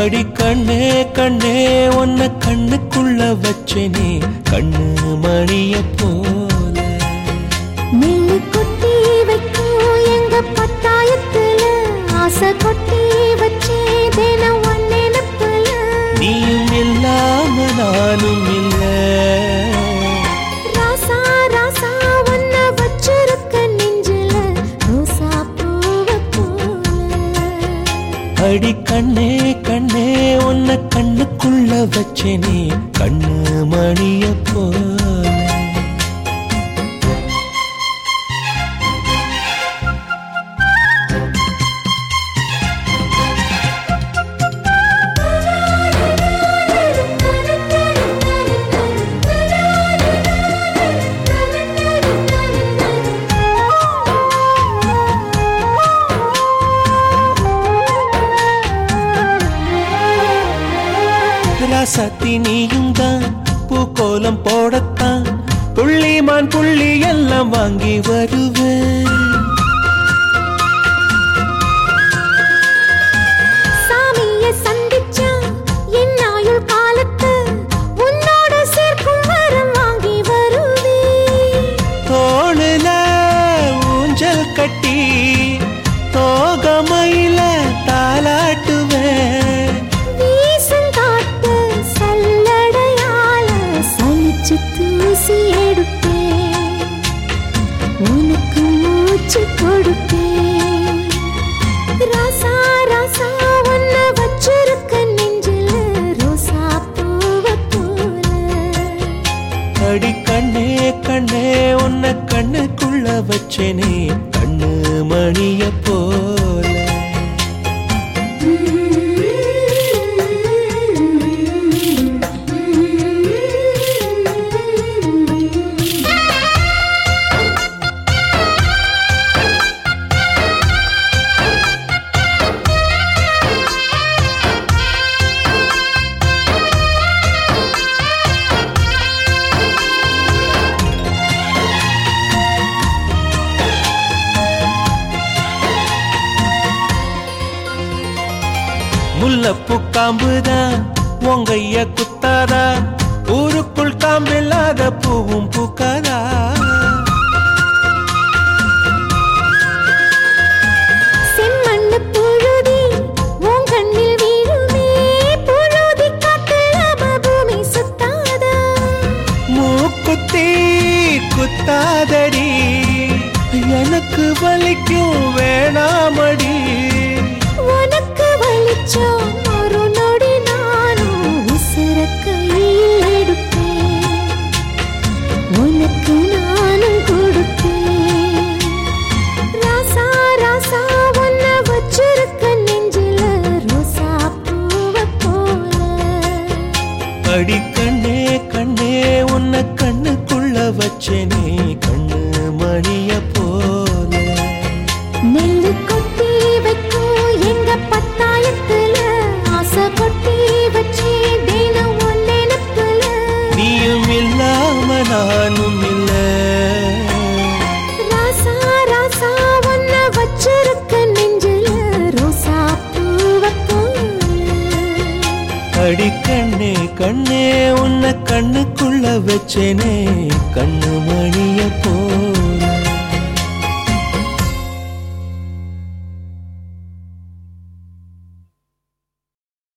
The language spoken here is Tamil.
அடி கண்ணே கண்ணே உன்னை கண்ணுக்குள்ள வச்சனே கண்ணு மணிய போல. நீ கொட்டி வைக்கும் எங்க பத்தாயத்துல ஆசை கொட்டி வச்சே தினம் ஒன்னு நீ நானும் இல்ல. அடி கண்ணே கண்ணே உன்னை கண்ணுக்குள்ள வச்சேனே கண்ணு மணிய போல ராசாத்தி நீயும் தான் பூக்கோலம் போடத்தான். புள்ளிமான் புள்ளி எல்லாம் வாங்கி வருவேன். அடி கண்ணே கண்ணே உன்னை கண்ணுக்குள்ள வச்சேனே. கண்ணு மணிய போல. முல்லப்பூ காம்புதான் உங்கைய குத்தாதா? ஊருக்குள் காம்பில்லாத பூவும் பூக்காதா? குத்தாதடி. எனக்கு வலிக்கும் வேணாமடி. வலிச்சோம் கண்ணே கண்ணே உன்னை கண்ணுக்குள்ள வச்சேனே. கண்ணு மணியப்ப நானும் இல்ல ராசா ராசா உன்ன வச்சிருக்க நெஞ்சில ரோசா பூவ போல அடி கண்ணே கண்ணே உன்னை கண்ணுக்குள்ள வச்சேனே. கண்ணு மணிய